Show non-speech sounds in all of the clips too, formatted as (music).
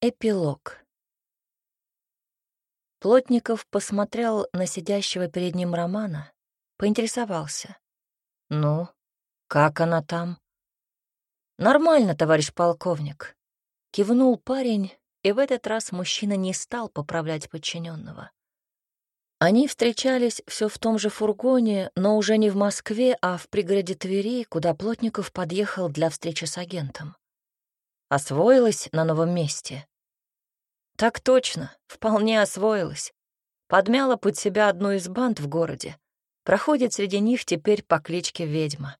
Эпилог. Плотников посмотрел на сидящего перед ним Романа, поинтересовался. «Ну, как она там?» «Нормально, товарищ полковник», — кивнул парень, и в этот раз мужчина не стал поправлять подчиненного. Они встречались все в том же фургоне, но уже не в Москве, а в пригороде Твери, куда Плотников подъехал для встречи с агентом. Освоилась на новом месте? Так точно, вполне освоилась. Подмяла под себя одну из банд в городе. Проходит среди них теперь по кличке Ведьма.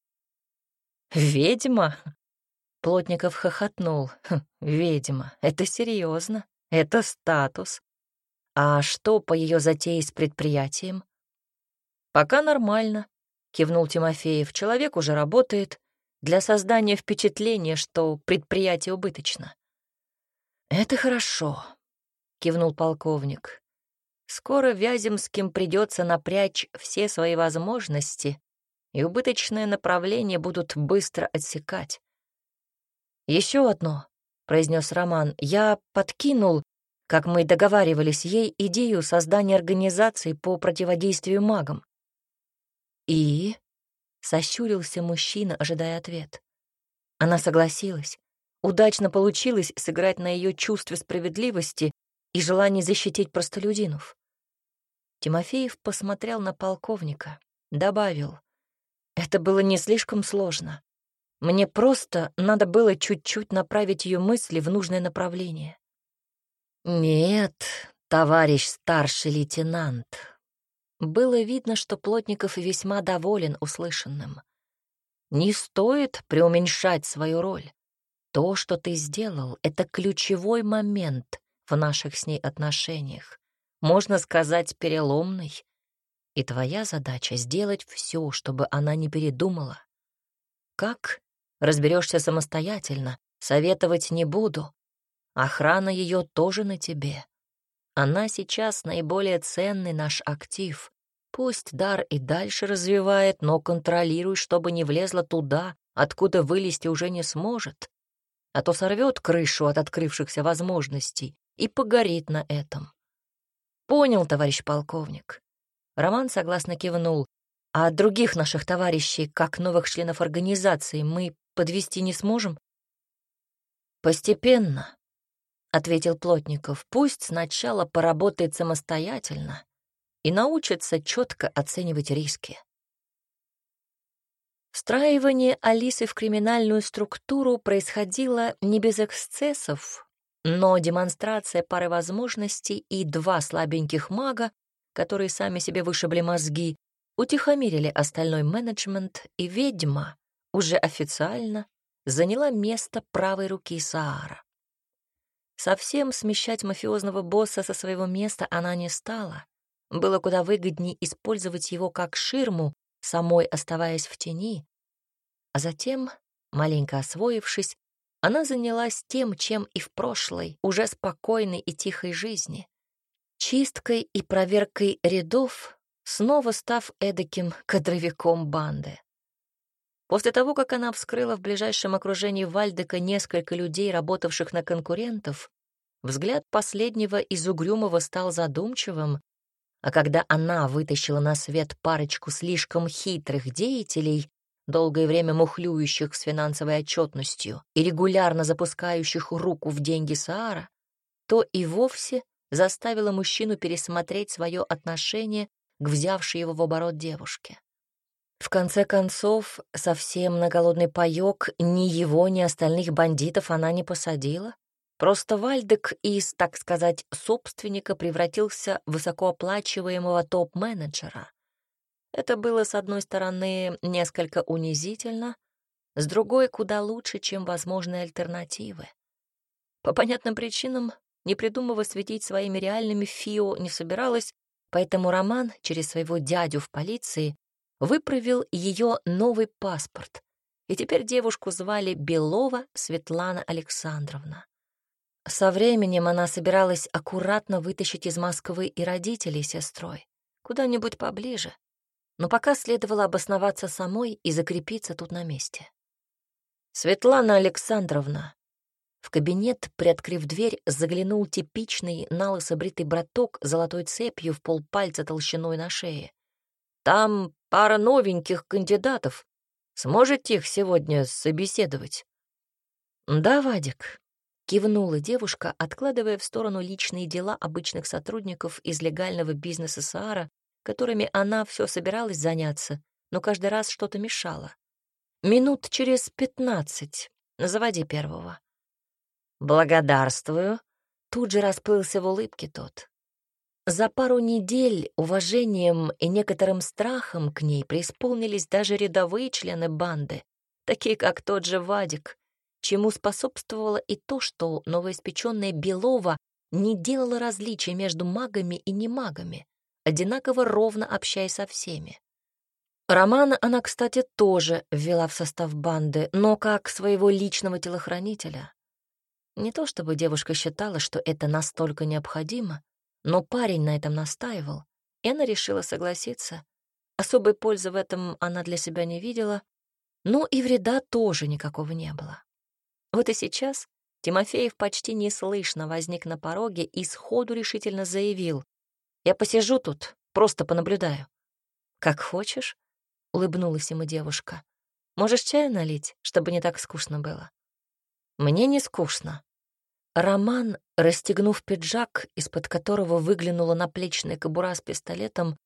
Ведьма? Плотников хохотнул. Хм, ведьма, это серьезно, это статус. А что по ее затее с предприятием? Пока нормально, кивнул Тимофеев. Человек уже работает, для создания впечатления, что предприятие убыточно. «Это хорошо», — кивнул полковник. «Скоро Вяземским придется напрячь все свои возможности, и убыточное направление будут быстро отсекать». «Еще одно», — произнес Роман, — «я подкинул, как мы договаривались ей, идею создания организации по противодействию магам». «И?» Сощурился мужчина, ожидая ответ. Она согласилась. Удачно получилось сыграть на ее чувстве справедливости и желании защитить простолюдинов. Тимофеев посмотрел на полковника, добавил. Это было не слишком сложно. Мне просто надо было чуть-чуть направить ее мысли в нужное направление. «Нет, товарищ старший лейтенант, было видно, что Плотников весьма доволен услышанным. «Не стоит преуменьшать свою роль. То, что ты сделал, — это ключевой момент в наших с ней отношениях. Можно сказать, переломный. И твоя задача — сделать все, чтобы она не передумала. Как? Разберешься самостоятельно, советовать не буду. Охрана ее тоже на тебе. Она сейчас наиболее ценный наш актив. Пусть дар и дальше развивает, но контролируй, чтобы не влезла туда, откуда вылезти уже не сможет. А то сорвет крышу от открывшихся возможностей и погорит на этом. Понял, товарищ полковник. Роман согласно кивнул. А других наших товарищей, как новых членов организации, мы подвести не сможем? Постепенно, — ответил Плотников. «Пусть сначала поработает самостоятельно и научится четко оценивать риски». Встраивание Алисы в криминальную структуру происходило не без эксцессов, но демонстрация пары возможностей и два слабеньких мага, которые сами себе вышибли мозги, утихомирили остальной менеджмент, и ведьма уже официально заняла место правой руки Саара. Совсем смещать мафиозного босса со своего места она не стала. Было куда выгоднее использовать его как ширму, самой оставаясь в тени. А затем, маленько освоившись, она занялась тем, чем и в прошлой, уже спокойной и тихой жизни. Чисткой и проверкой рядов, снова став эдаким кадровиком банды. После того, как она вскрыла в ближайшем окружении Вальдека несколько людей, работавших на конкурентов, взгляд последнего из угрюмого стал задумчивым, а когда она вытащила на свет парочку слишком хитрых деятелей, долгое время мухлюющих с финансовой отчетностью и регулярно запускающих руку в деньги Саара, то и вовсе заставила мужчину пересмотреть свое отношение к взявшей его в оборот девушке. В конце концов, совсем на голодный паёк ни его, ни остальных бандитов она не посадила. Просто Вальдек из, так сказать, собственника превратился в высокооплачиваемого топ-менеджера. Это было, с одной стороны, несколько унизительно, с другой — куда лучше, чем возможные альтернативы. По понятным причинам, не придумывая светить своими реальными Фио не собиралась, поэтому Роман через своего дядю в полиции выправил ее новый паспорт, и теперь девушку звали Белова Светлана Александровна. Со временем она собиралась аккуратно вытащить из Москвы и родителей сестрой, куда-нибудь поближе, но пока следовало обосноваться самой и закрепиться тут на месте. «Светлана Александровна», В кабинет, приоткрыв дверь, заглянул типичный налысо бритый браток золотой цепью в полпальца толщиной на шее. «Там пара новеньких кандидатов. Сможете их сегодня собеседовать?» «Да, Вадик», — кивнула девушка, откладывая в сторону личные дела обычных сотрудников из легального бизнеса Саара, которыми она все собиралась заняться, но каждый раз что-то мешало. «Минут через пятнадцать. Заводи первого». «Благодарствую», — тут же расплылся в улыбке тот. За пару недель уважением и некоторым страхом к ней преисполнились даже рядовые члены банды, такие как тот же Вадик, чему способствовало и то, что новоиспеченная Белова не делала различий между магами и немагами, одинаково ровно общаясь со всеми. Романа она, кстати, тоже ввела в состав банды, но как своего личного телохранителя. Не то чтобы девушка считала, что это настолько необходимо, но парень на этом настаивал, и она решила согласиться. Особой пользы в этом она для себя не видела, но и вреда тоже никакого не было. Вот и сейчас Тимофеев почти неслышно возник на пороге и сходу решительно заявил. «Я посижу тут, просто понаблюдаю». «Как хочешь», — улыбнулась ему девушка. «Можешь чаю налить, чтобы не так скучно было?» «Мне не скучно», Роман, расстегнув пиджак, из-под которого выглянула наплечная кобура с пистолетом,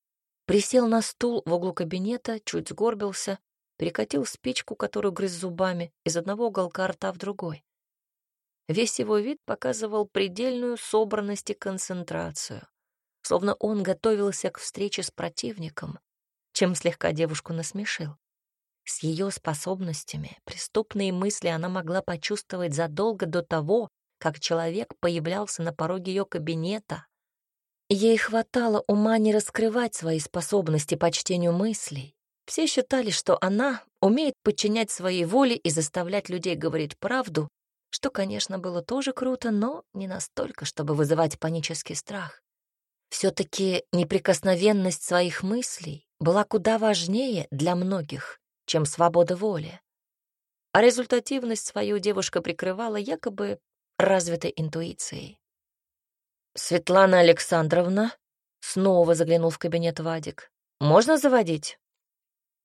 присел на стул в углу кабинета, чуть сгорбился, перекатил спичку, которую грыз зубами, из одного уголка рта в другой. Весь его вид показывал предельную собранность и концентрацию, словно он готовился к встрече с противником, чем слегка девушку насмешил. С ее способностями преступные мысли она могла почувствовать задолго до того, как человек появлялся на пороге ее кабинета. Ей хватало ума не раскрывать свои способности по чтению мыслей. Все считали, что она умеет подчинять своей воле и заставлять людей говорить правду, что, конечно, было тоже круто, но не настолько, чтобы вызывать панический страх. Все-таки неприкосновенность своих мыслей была куда важнее для многих, чем свобода воли. А результативность свою девушка прикрывала якобы развитой интуицией. «Светлана Александровна?» — снова заглянул в кабинет Вадик. «Можно заводить?»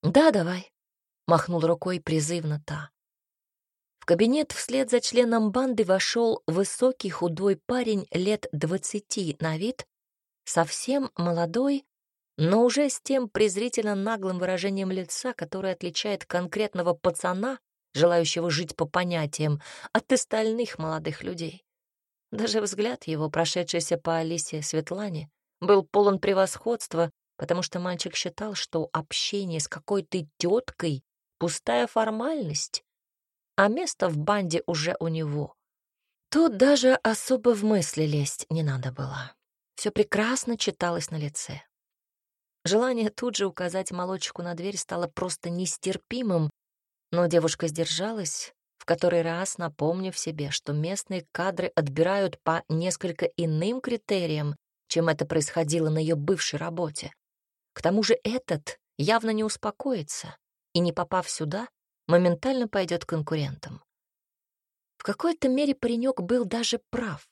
«Да, давай», — махнул рукой призывно та. В кабинет вслед за членом банды вошел высокий худой парень лет двадцати на вид, совсем молодой, но уже с тем презрительно наглым выражением лица, которое отличает конкретного пацана желающего жить по понятиям, от остальных молодых людей. Даже взгляд его, прошедшийся по Алисе Светлане, был полон превосходства, потому что мальчик считал, что общение с какой-то теткой — пустая формальность, а место в банде уже у него. Тут даже особо в мысли лезть не надо было. Все прекрасно читалось на лице. Желание тут же указать молочку на дверь стало просто нестерпимым, но девушка сдержалась, в который раз напомнив себе, что местные кадры отбирают по несколько иным критериям, чем это происходило на ее бывшей работе. К тому же этот явно не успокоится и, не попав сюда, моментально пойдет конкурентам. В какой-то мере паренек был даже прав,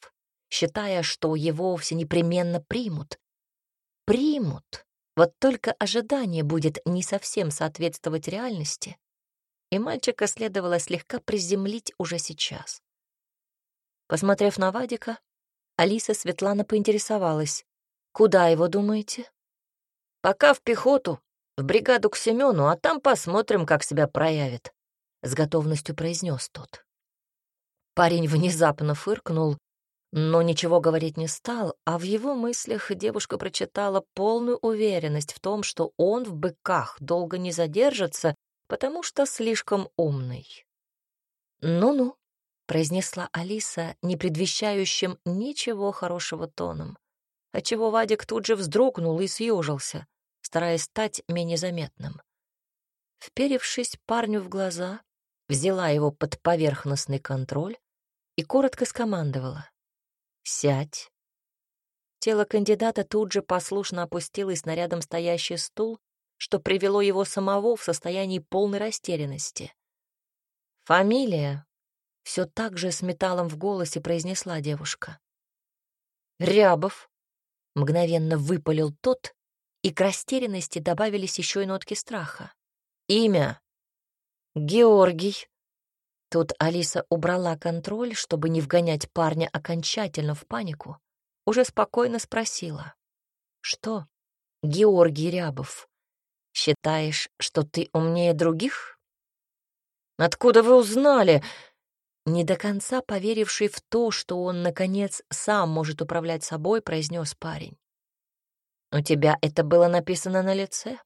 считая, что его вовсе непременно примут. Примут, вот только ожидание будет не совсем соответствовать реальности, и мальчика следовало слегка приземлить уже сейчас. Посмотрев на Вадика, Алиса Светлана поинтересовалась, «Куда его думаете?» «Пока в пехоту, в бригаду к Семену, а там посмотрим, как себя проявит», — с готовностью произнес тот. Парень внезапно фыркнул, но ничего говорить не стал, а в его мыслях девушка прочитала полную уверенность в том, что он в быках долго не задержится потому что слишком умный. «Ну-ну», — произнесла Алиса, не предвещающим ничего хорошего тоном, отчего Вадик тут же вздрогнул и съежился, стараясь стать менее заметным. Вперевшись парню в глаза, взяла его под поверхностный контроль и коротко скомандовала. «Сядь». Тело кандидата тут же послушно опустилось на рядом стоящий стул, что привело его самого в состоянии полной растерянности. «Фамилия?» Все так же с металлом в голосе произнесла девушка. «Рябов!» — мгновенно выпалил тот, и к растерянности добавились еще и нотки страха. «Имя?» «Георгий». Тут Алиса убрала контроль, чтобы не вгонять парня окончательно в панику. Уже спокойно спросила. «Что, Георгий Рябов, считаешь, что ты умнее других?» «Откуда вы узнали?» Не до конца поверивший в то, что он, наконец, сам может управлять собой, произнес парень. «У тебя это было написано на лице?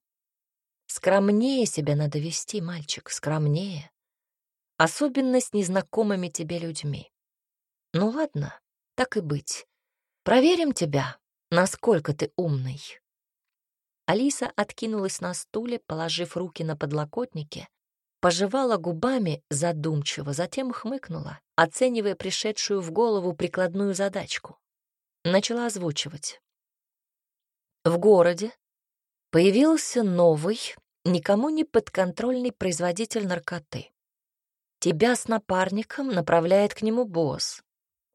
Скромнее себя надо вести, мальчик, скромнее. Особенно с незнакомыми тебе людьми. Ну ладно, так и быть. Проверим тебя, насколько ты умный». Алиса откинулась на стуле, положив руки на подлокотники, пожевала губами задумчиво, затем хмыкнула, оценивая пришедшую в голову прикладную задачку. Начала озвучивать. В городе появился новый, никому не подконтрольный производитель наркоты. Тебя с напарником направляет к нему босс,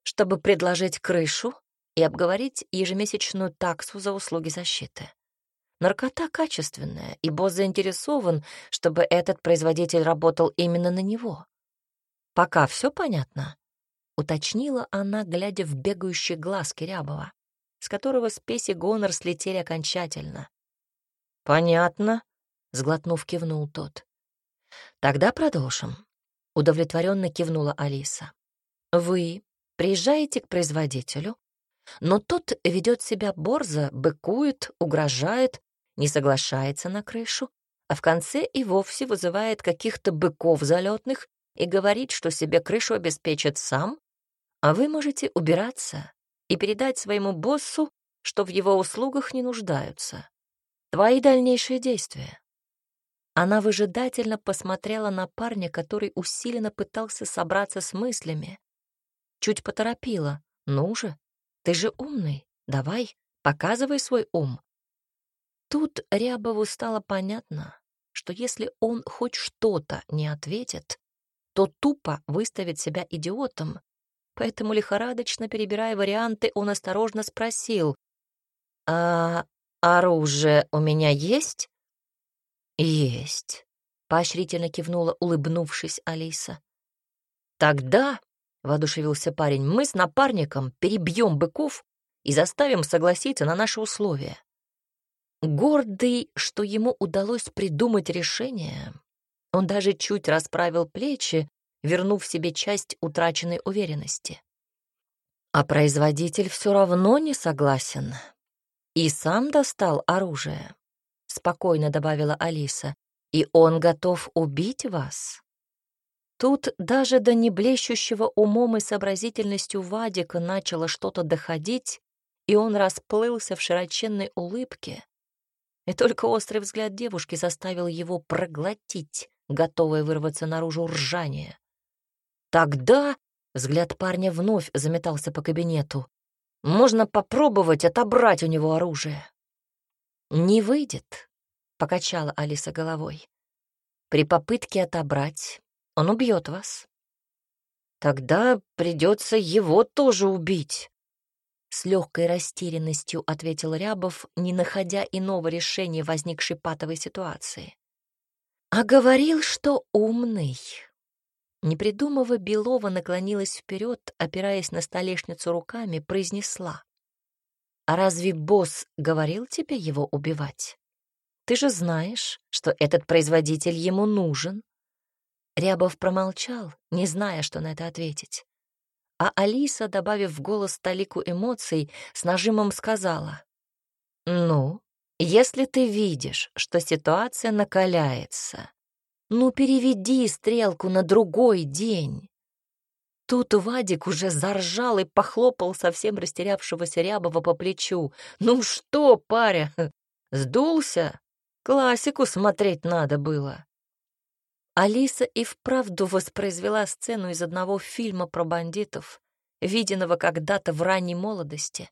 чтобы предложить крышу и обговорить ежемесячную таксу за услуги защиты. Наркота качественная, и босс заинтересован, чтобы этот производитель работал именно на него. Пока все понятно, уточнила она, глядя в бегающие глазки Рябова, с которого спесь и гонор слетели окончательно. «Понятно», — сглотнув, кивнул тот. «Тогда продолжим», — удовлетворенно кивнула Алиса. «Вы приезжаете к производителю, но тот ведет себя борзо, быкует, угрожает, не соглашается на крышу, а в конце и вовсе вызывает каких-то быков залетных и говорит, что себе крышу обеспечит сам, а вы можете убираться и передать своему боссу, что в его услугах не нуждаются. Твои дальнейшие действия. Она выжидательно посмотрела на парня, который усиленно пытался собраться с мыслями. Чуть поторопила. «Ну же, ты же умный. Давай, показывай свой ум. Тут Рябову стало понятно, что если он хоть что-то не ответит, то тупо выставит себя идиотом, поэтому, лихорадочно перебирая варианты, он осторожно спросил, «А оружие у меня есть?» «Есть», — поощрительно кивнула, улыбнувшись Алиса. «Тогда», — воодушевился парень, — «мы с напарником перебьем быков и заставим согласиться на наши условия. Гордый, что ему удалось придумать решение, он даже чуть расправил плечи, вернув себе часть утраченной уверенности. А производитель все равно не согласен. И сам достал оружие, — спокойно добавила Алиса, — и он готов убить вас. Тут даже до неблещущего умом и сообразительностью Вадика начало что-то доходить, и он расплылся в широченной улыбке, и только острый взгляд девушки заставил его проглотить, готовое вырваться наружу ржание. Тогда взгляд парня вновь заметался по кабинету. Можно попробовать отобрать у него оружие. «Не выйдет», — покачала Алиса головой. «При попытке отобрать он убьет вас». «Тогда придется его тоже убить», с легкой растерянностью ответил Рябов, не находя иного решения возникшей патовой ситуации. А говорил, что умный. Не придумывая, Белова наклонилась вперед, опираясь на столешницу руками, произнесла. «А разве босс говорил тебе его убивать? Ты же знаешь, что этот производитель ему нужен». Рябов промолчал, не зная, что на это ответить. А Алиса, добавив в голос толику эмоций, с нажимом сказала. «Ну, если ты видишь, что ситуация накаляется, ну переведи стрелку на другой день». Тут Вадик уже заржал и похлопал совсем растерявшегося Рябова по плечу. «Ну что, паря, (laughs) сдулся? Классику смотреть надо было». Алиса и вправду воспроизвела сцену из одного фильма про бандитов, виденного когда-то в ранней молодости.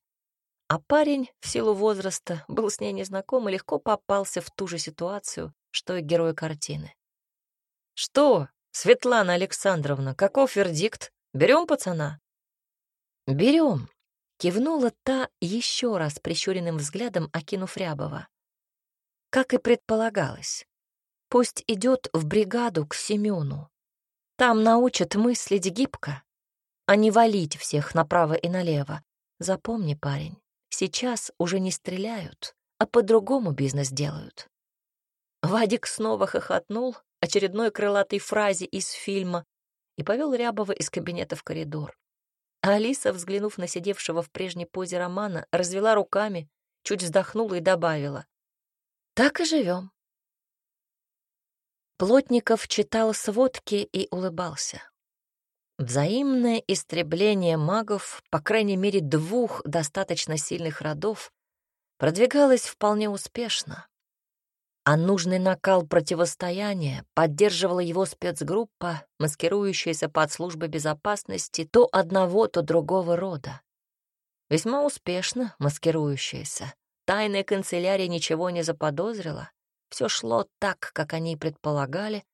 А парень, в силу возраста, был с ней незнаком и легко попался в ту же ситуацию, что и герой картины. «Что, Светлана Александровна, каков вердикт? Берем пацана?» «Берем», — кивнула та еще раз прищуренным взглядом, окинув Рябова. Как и предполагалось, пусть идет в бригаду к Семену. Там научат мыслить гибко, а не валить всех направо и налево. Запомни, парень, сейчас уже не стреляют, а по-другому бизнес делают. Вадик снова хохотнул очередной крылатой фразе из фильма и повел Рябова из кабинета в коридор. А Алиса, взглянув на сидевшего в прежней позе Романа, развела руками, чуть вздохнула и добавила. «Так и живем». Плотников читал сводки и улыбался. Взаимное истребление магов, по крайней мере двух достаточно сильных родов, продвигалось вполне успешно. А нужный накал противостояния поддерживала его спецгруппа, маскирующаяся под службой безопасности то одного, то другого рода. Весьма успешно маскирующаяся. Тайная канцелярия ничего не заподозрила. Все шло так, как они предполагали.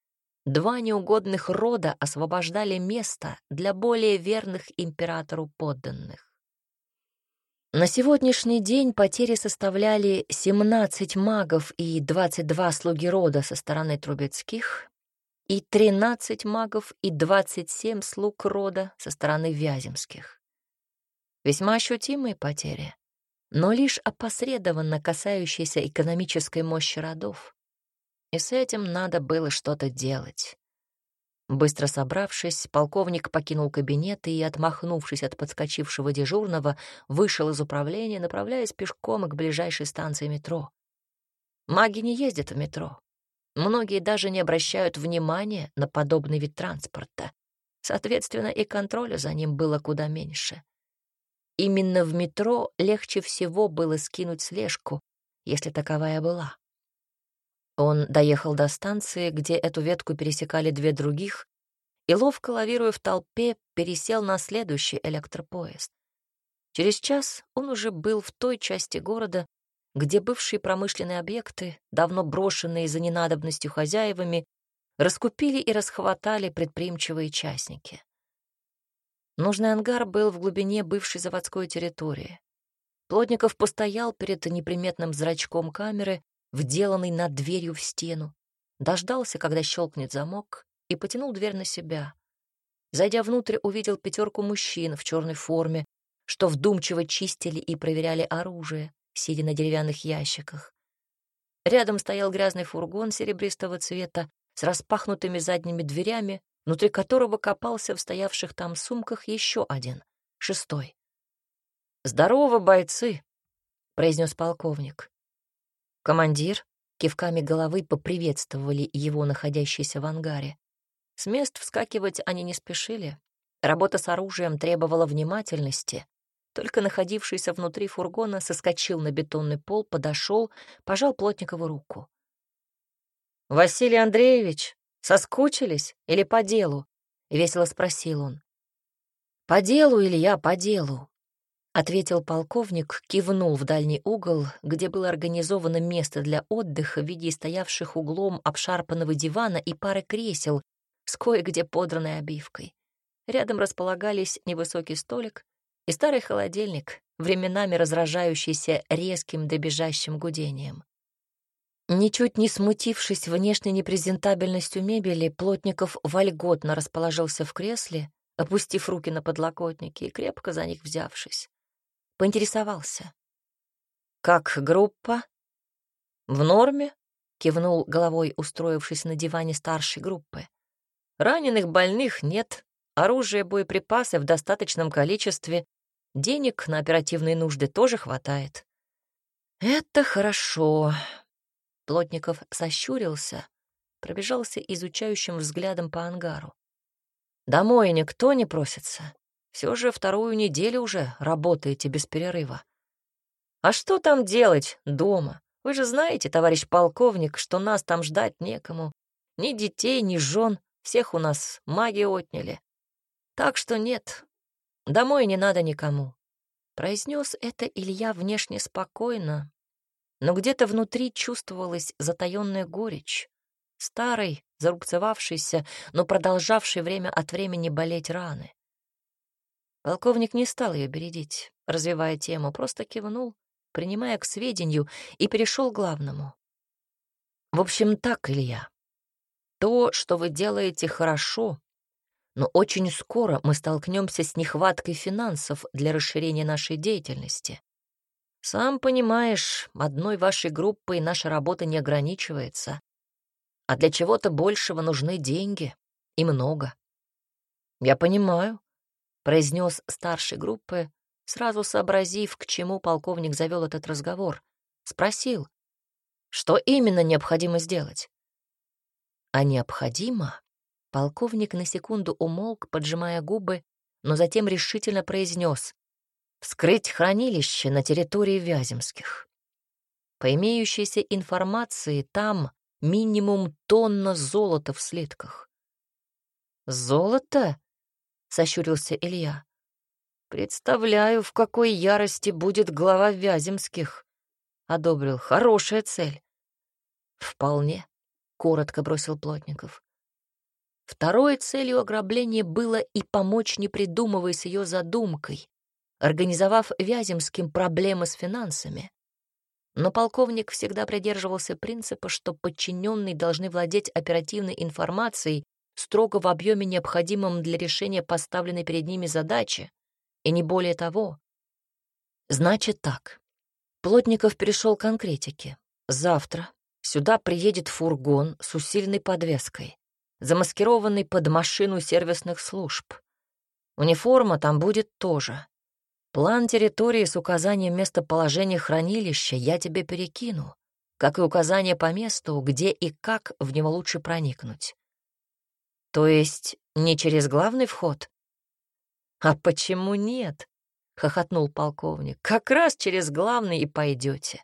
Два неугодных рода освобождали место для более верных императору подданных. На сегодняшний день потери составляли 17 магов и 22 слуги рода со стороны Трубецких и 13 магов и 27 слуг рода со стороны Вяземских. Весьма ощутимые потери, но лишь опосредованно касающиеся экономической мощи родов. И с этим надо было что-то делать. Быстро собравшись, полковник покинул кабинет и, отмахнувшись от подскочившего дежурного, вышел из управления, направляясь пешком к ближайшей станции метро. Маги не ездят в метро. Многие даже не обращают внимания на подобный вид транспорта. Соответственно, и контроля за ним было куда меньше. Именно в метро легче всего было скинуть слежку, если таковая была. Он доехал до станции, где эту ветку пересекали две других, и, ловко лавируя в толпе, пересел на следующий электропоезд. Через час он уже был в той части города, где бывшие промышленные объекты, давно брошенные за ненадобностью хозяевами, раскупили и расхватали предприимчивые частники. Нужный ангар был в глубине бывшей заводской территории. Плотников постоял перед неприметным зрачком камеры, вделанный над дверью в стену, дождался, когда щелкнет замок, и потянул дверь на себя. Зайдя внутрь, увидел пятерку мужчин в черной форме, что вдумчиво чистили и проверяли оружие, сидя на деревянных ящиках. Рядом стоял грязный фургон серебристого цвета с распахнутыми задними дверями, внутри которого копался в стоявших там сумках еще один, шестой. «Здорово, бойцы!» — произнес полковник. Командир кивками головы поприветствовали его, находящиеся в ангаре. С мест вскакивать они не спешили. Работа с оружием требовала внимательности. Только находившийся внутри фургона соскочил на бетонный пол, подошел, пожал Плотникову руку. «Василий Андреевич, соскучились или по делу?» — весело спросил он. «По делу, Илья, по делу», ответил полковник, кивнул в дальний угол, где было организовано место для отдыха в виде стоявших углом обшарпанного дивана и пары кресел с кое-где подранной обивкой. Рядом располагались невысокий столик и старый холодильник, временами разражающийся резким добежащим гудением. Ничуть не смутившись внешней непрезентабельностью мебели, Плотников вольготно расположился в кресле, опустив руки на подлокотники и крепко за них взявшись поинтересовался. «Как группа?» «В норме», — кивнул головой, устроившись на диване старшей группы. «Раненых, больных нет, оружия, боеприпасы в достаточном количестве, денег на оперативные нужды тоже хватает». «Это хорошо», — Плотников сощурился, пробежался изучающим взглядом по ангару. «Домой никто не просится?» Все же вторую неделю уже работаете без перерыва. А что там делать дома? Вы же знаете, товарищ полковник, что нас там ждать некому. Ни детей, ни жен, всех у нас маги отняли. Так что нет, домой не надо никому. Произнес это Илья внешне спокойно, но где-то внутри чувствовалась затаённая горечь. Старый, зарубцевавшейся, но продолжавшей время от времени болеть раны. Полковник не стал ее бередить, развивая тему, просто кивнул, принимая к сведению, и перешел к главному. В общем, так, Илья. То, что вы делаете, хорошо, но очень скоро мы столкнемся с нехваткой финансов для расширения нашей деятельности. Сам понимаешь, одной вашей группой наша работа не ограничивается. А для чего-то большего нужны деньги. И много. Я понимаю, произнес старший группы, сразу сообразив, к чему полковник завел этот разговор. Спросил, что именно необходимо сделать? А необходимо? Полковник на секунду умолк, поджимая губы, но затем решительно произнес вскрыть хранилище на территории Вяземских. По имеющейся информации, там минимум тонна золота в слитках. «Золото?» — сощурился Илья. «Представляю, в какой ярости будет глава Вяземских», — одобрил. «Хорошая цель». «Вполне», — коротко бросил Плотников. Второй целью ограбления было и помочь, не придумывая с ее задумкой, организовав Вяземским проблемы с финансами. Но полковник всегда придерживался принципа, что подчиненные должны владеть оперативной информацией строго в объеме, необходимом для решения поставленной перед ними задачи, и не более того. Значит так. Плотников перешел к конкретике. Завтра сюда приедет фургон с усиленной подвеской, замаскированный под машину сервисных служб. Униформа там будет тоже. План территории с указанием местоположения хранилища я тебе перекину, как и указание по месту, где и как в него лучше проникнуть. То есть не через главный вход? А почему нет? хохотнул полковник. Как раз через главный и пойдете.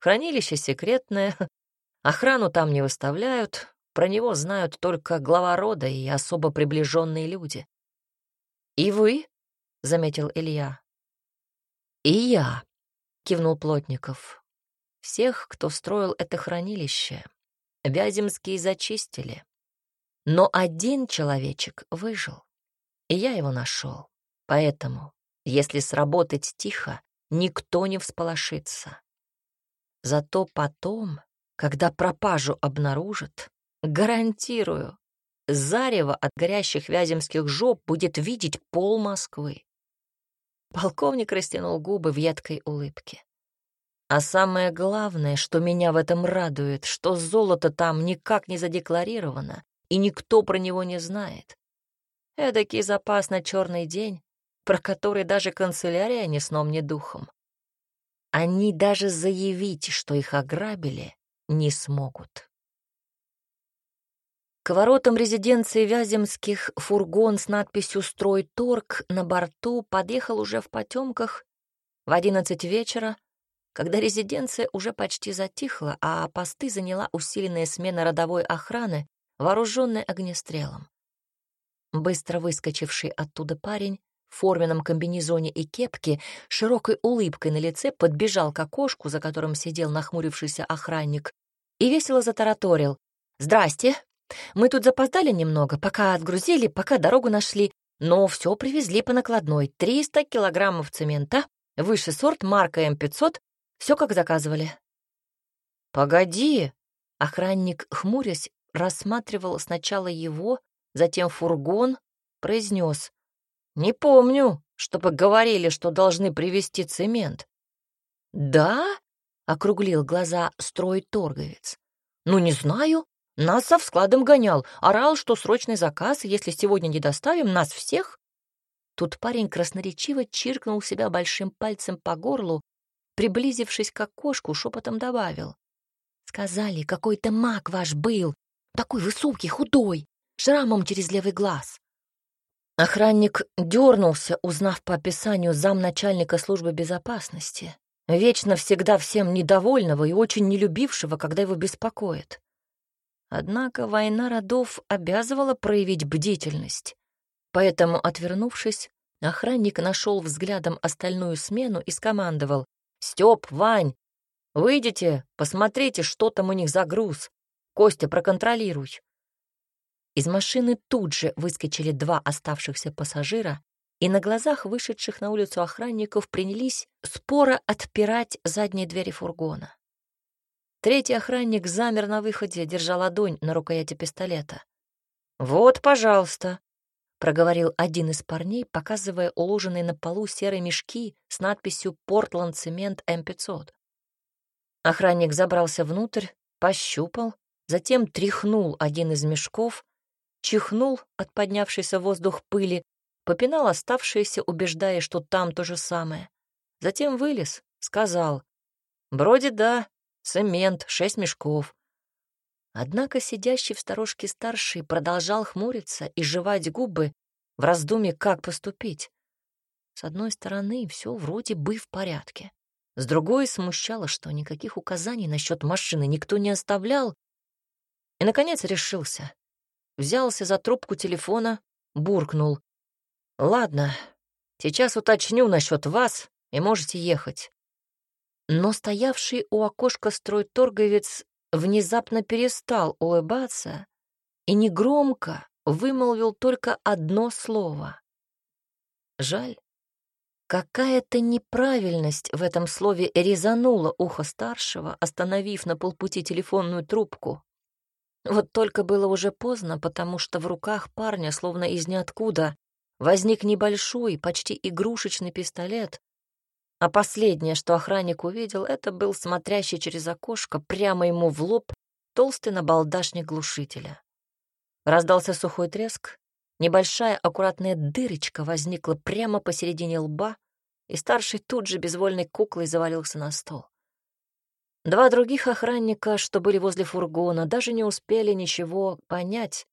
Хранилище секретное, (laughs) охрану там не выставляют, про него знают только глава рода и особо приближенные люди. И вы, заметил Илья, «И я», — кивнул Плотников. «Всех, кто строил это хранилище, Вяземские зачистили. Но один человечек выжил, и я его нашел. Поэтому, если сработать тихо, никто не всполошится. Зато потом, когда пропажу обнаружат, гарантирую, зарево от горящих вяземских жоп будет видеть пол Москвы. Полковник растянул губы в едкой улыбке. А самое главное, что меня в этом радует, что золото там никак не задекларировано, и никто про него не знает. Эдакий запас на черный день, про который даже канцелярия ни сном, ни духом. Они даже заявить, что их ограбили, не смогут. К воротам резиденции Вяземских фургон с надписью «Стройторг» на борту подъехал уже в потемках в одиннадцать вечера, когда резиденция уже почти затихла, а посты заняла усиленная смена родовой охраны, вооруженная огнестрелом. Быстро выскочивший оттуда парень в форменном комбинезоне и кепке, широкой улыбкой на лице подбежал к окошку, за которым сидел нахмурившийся охранник, и весело затараторил. «Здрасте, мы тут запоздали немного, пока отгрузили, пока дорогу нашли, но все привезли по накладной. 300 килограммов цемента, высший сорт, марка М500, все как заказывали. «Погоди!» — охранник, хмурясь, рассматривал сначала его, затем фургон, произнес. «Не помню, чтобы говорили, что должны привезти цемент». «Да?» — округлил глаза строй-торговец. «Ну, не знаю. Нас со складом гонял, орал, что срочный заказ, если сегодня не доставим, нас всех. Тут парень красноречиво чиркнул себя большим пальцем по горлу, приблизившись к окошку, шепотом добавил. «Сказали, какой-то маг ваш был, такой высокий, худой, шрамом через левый глаз». Охранник дернулся, узнав по описанию замначальника службы безопасности, вечно всегда всем недовольного и очень нелюбившего, когда его беспокоят. Однако война родов обязывала проявить бдительность. Поэтому, отвернувшись, охранник нашел взглядом остальную смену и скомандовал. «Стёп, Вань, выйдите, посмотрите, что там у них за груз. Костя, проконтролируй». Из машины тут же выскочили два оставшихся пассажира, и на глазах вышедших на улицу охранников принялись споро отпирать задние двери фургона. Третий охранник замер на выходе, держа ладонь на рукояти пистолета. «Вот, пожалуйста», — проговорил один из парней, показывая уложенные на полу серые мешки с надписью «Портланд Цемент М500». Охранник забрался внутрь, пощупал, затем тряхнул один из мешков, чихнул от поднявшейся воздух пыли, попинал оставшиеся, убеждая, что там то же самое. Затем вылез, сказал, «Вроде да, цемент, шесть мешков». Однако сидящий в сторожке старший продолжал хмуриться и жевать губы в раздумье, как поступить. С одной стороны, все вроде бы в порядке. С другой смущало, что никаких указаний насчет машины никто не оставлял. И, наконец, решился. Взялся за трубку телефона, буркнул. «Ладно, сейчас уточню насчет вас, и можете ехать». Но стоявший у окошка стройторговец внезапно перестал улыбаться и негромко вымолвил только одно слово. Жаль. Какая-то неправильность в этом слове резанула ухо старшего, остановив на полпути телефонную трубку. Вот только было уже поздно, потому что в руках парня, словно из ниоткуда, возник небольшой, почти игрушечный пистолет, а последнее, что охранник увидел, это был смотрящий через окошко прямо ему в лоб толстый набалдашник глушителя. Раздался сухой треск, небольшая аккуратная дырочка возникла прямо посередине лба, и старший тут же безвольной куклой завалился на стол. Два других охранника, что были возле фургона, даже не успели ничего понять,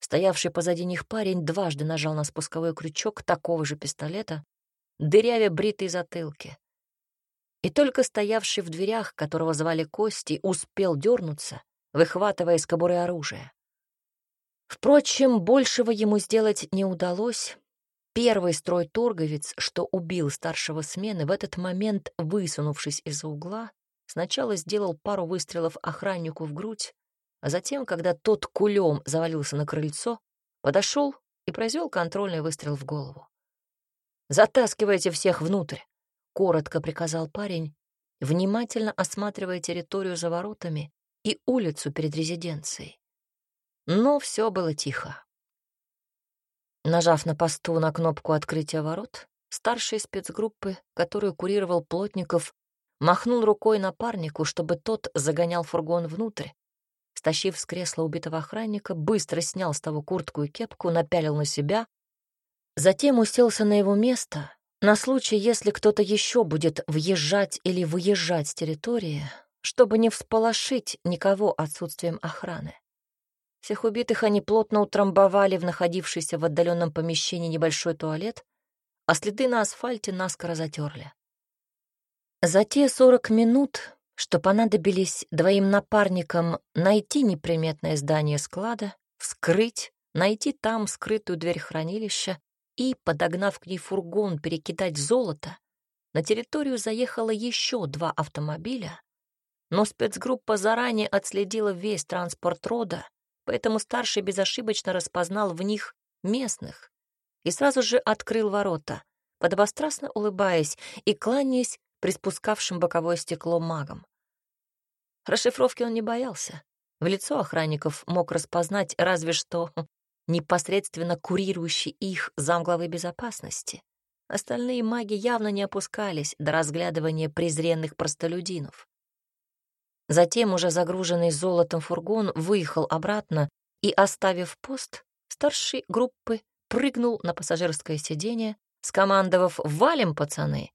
Стоявший позади них парень дважды нажал на спусковой крючок такого же пистолета, дырявя бритые затылки. И только стоявший в дверях, которого звали Кости, успел дернуться, выхватывая из кобуры оружие. Впрочем, большего ему сделать не удалось. Первый строй-торговец, что убил старшего смены, в этот момент, высунувшись из-за угла, сначала сделал пару выстрелов охраннику в грудь, а затем, когда тот кулем завалился на крыльцо, подошел и произвел контрольный выстрел в голову. «Затаскивайте всех внутрь», — коротко приказал парень, внимательно осматривая территорию за воротами и улицу перед резиденцией. Но все было тихо. Нажав на посту на кнопку открытия ворот, старший спецгруппы, которую курировал Плотников, махнул рукой напарнику, чтобы тот загонял фургон внутрь, Стащив с кресла убитого охранника, быстро снял с того куртку и кепку, напялил на себя, затем уселся на его место на случай, если кто-то еще будет въезжать или выезжать с территории, чтобы не всполошить никого отсутствием охраны. Всех убитых они плотно утрамбовали в находившийся в отдаленном помещении небольшой туалет, а следы на асфальте наскоро затерли. За те сорок минут, что понадобились двоим напарникам найти неприметное здание склада, вскрыть, найти там скрытую дверь хранилища и, подогнав к ней фургон, перекидать золото, на территорию заехало еще два автомобиля, но спецгруппа заранее отследила весь транспорт рода, поэтому старший безошибочно распознал в них местных и сразу же открыл ворота, подобострастно улыбаясь и кланяясь приспускавшим боковое стекло магом. Расшифровки он не боялся. В лицо охранников мог распознать разве что непосредственно курирующий их замглавы безопасности. Остальные маги явно не опускались до разглядывания презренных простолюдинов. Затем уже загруженный золотом фургон выехал обратно и, оставив пост, старший группы прыгнул на пассажирское сиденье, скомандовав «Валим, пацаны!».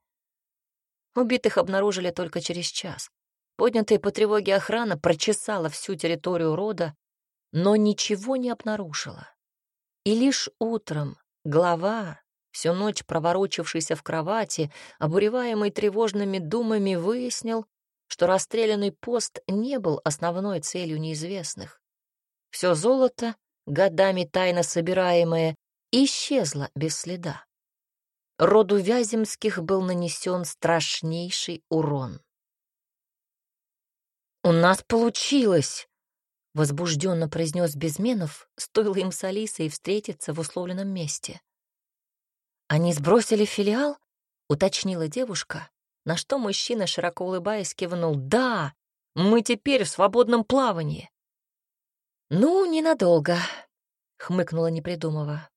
Убитых обнаружили только через час. Поднятая по тревоге охрана прочесала всю территорию рода, но ничего не обнаружила. И лишь утром глава, всю ночь проворочившийся в кровати, обуреваемый тревожными думами, выяснил, что расстрелянный пост не был основной целью неизвестных. Все золото, годами тайно собираемое, исчезло без следа. Роду Вяземских был нанесен страшнейший урон. «У нас получилось!» — возбужденно произнес Безменов, стоило им с Алисой встретиться в условленном месте. «Они сбросили филиал?» — уточнила девушка, на что мужчина, широко улыбаясь, кивнул. «Да, мы теперь в свободном плавании». «Ну, ненадолго», — хмыкнула, не придумывая.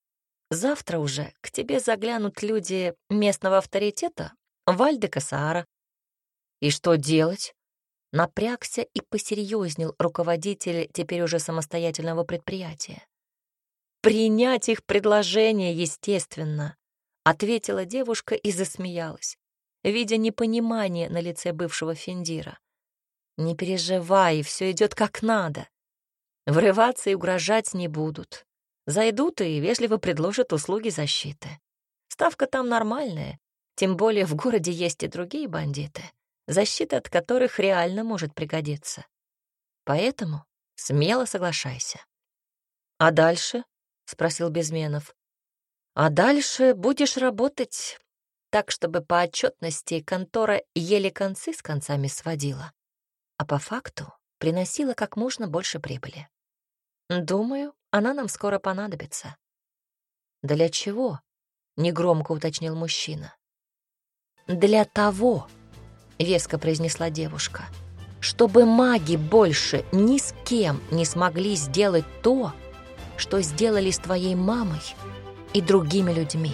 «Завтра уже к тебе заглянут люди местного авторитета, Вальдека Саара». «И что делать?» Напрягся и посерьезнел руководитель теперь уже самостоятельного предприятия. «Принять их предложение, естественно», — ответила девушка и засмеялась, видя непонимание на лице бывшего Финдира. «Не переживай, все идет как надо. Врываться и угрожать не будут. Зайдут и вежливо предложат услуги защиты. Ставка там нормальная, тем более в городе есть и другие бандиты защита от которых реально может пригодиться. Поэтому смело соглашайся. «А дальше?» — спросил Безменов. «А дальше будешь работать так, чтобы по отчетности контора еле концы с концами сводила, а по факту приносила как можно больше прибыли. Думаю, она нам скоро понадобится». «Для чего?» — негромко уточнил мужчина. «Для того, — веско произнесла девушка, «чтобы маги больше ни с кем не смогли сделать то, что сделали с твоей мамой и другими людьми».